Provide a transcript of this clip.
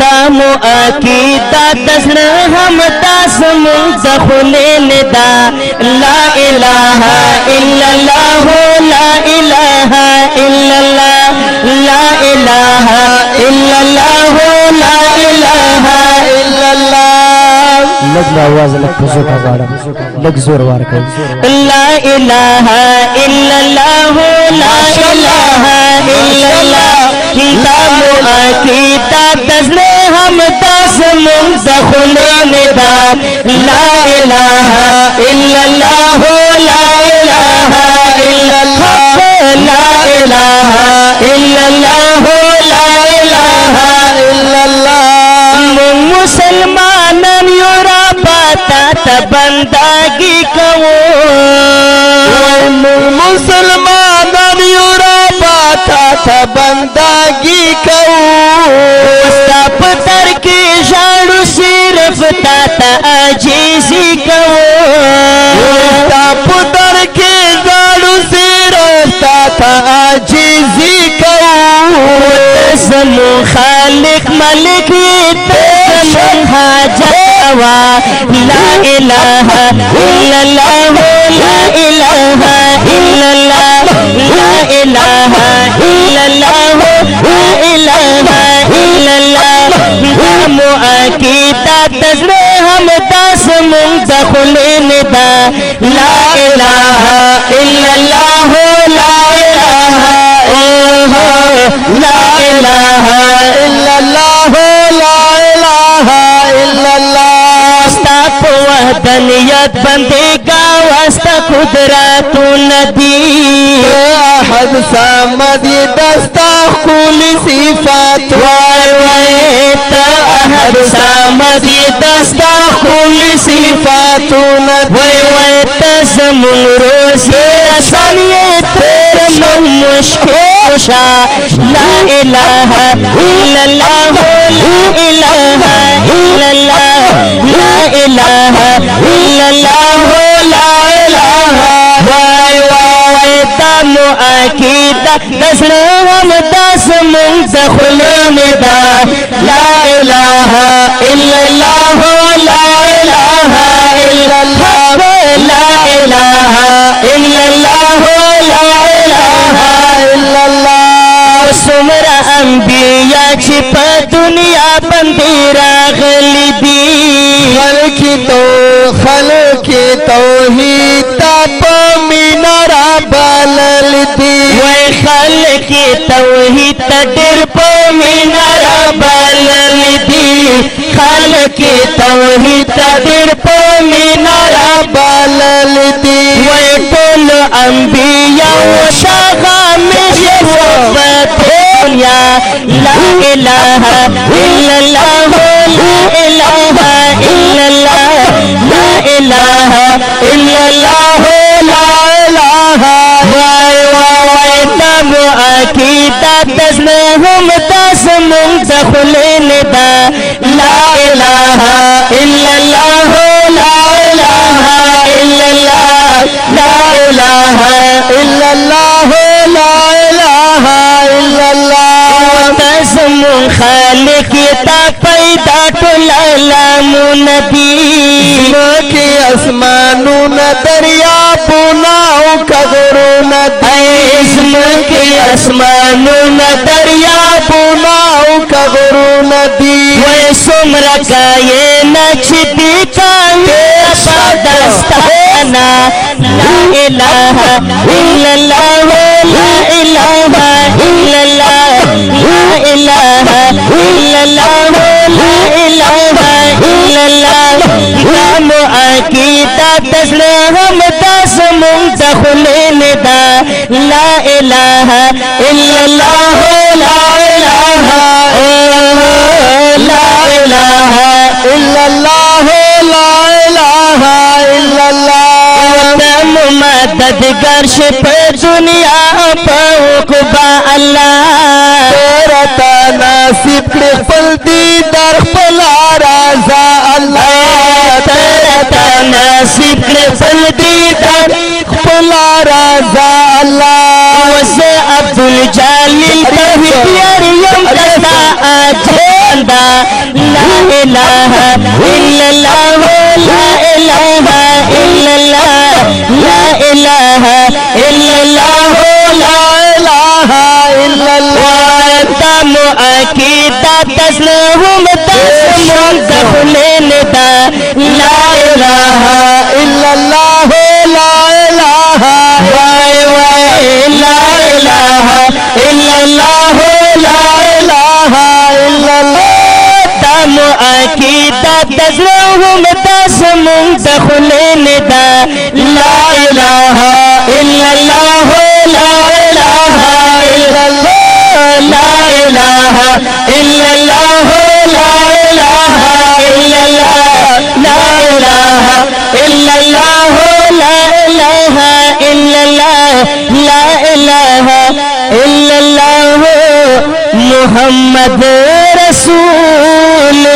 دامو آکی دا تسر ہم دا سمون زخلین دا لا الہ الا اللہ لا الہ الا اللہ لا الہ الا اللہ لا الہ الا اللہ۔ لگ زور وار کر لا الہ عقیدہ تسر ہم تاس منتخلین دا. لا الہ الا اللہ لا الہ الا اللہ لا الہ الا اللہ لا الہ الا اللہ۔ من مسلمانان یورا پاتا تا بندگی کوو بندگی کو ستا پتر کی جاڑو صرف تا تا عجیزی کوو. تا پتر کے زاڑو صرف تا تا عجیزی کو زمو خالق ملک تزمو حاجت لا الہ الا اللہ دامو عقیدہ تزر ہم داس منتخلین دا لا الہ الا اللہ لا الہ لا الہ الا اللہ لا الہ الا اللہ استا په وحدانیت باندې گا واستا قدرت تا زمون روز اسانیه تیر من مشکل لا الہ إلا اللہ لا الہ الا اللہ لا الہ الا اللہ لا الہ وای وای دمو عقیدہ دسر ہم دس منتخلین बिया छिप दुनिया बंदी रखली दी। हल की तो हल के तो ही तप मीनारा बलल दी। वह हल के तो ही तटिर पो मीनारा बलल दी। हल के तो ही तटिर ہم تس منتخلین دا لا الہ إلا اللہ لا الہ إلا اللہ لا الہ إلا اللہ لا الہ إلا اللہ تسم خالق تا پیدا ټول علامون دی کی اسمانونه دریابونه أو کغرونه اسم کے اسمانون پدستانا لا الہ الا اللہ لا الہ الا اللہ لا الہ الا اللہ لا الہ الا اللہ دام عقیدہ تسلیم دس منتخلین دا لا الہ الا اللہ لا الا الله لا اله الا الله تم مددگار شپ دنیا پوکبا اللہ تیرا تا نصیب کړي خپل دیدار خپل رضا الله تیرا تا نصیب کړي فل دیدار خپل رضا الله عبد الجلیل توحید إله إلا إلله لا إله إلا إلله لا إله إلا إلله لا إله إلا الله أكيد تسلهم تسلم دخلين دا لا إله إلا إلله. زرو مت سم تخل دا لا اله الا الله لا اله الا الله لا اله الا الله لا اله الا الله لا اله الا الله لا اله الا الله لا اله الا الله. محمد رسول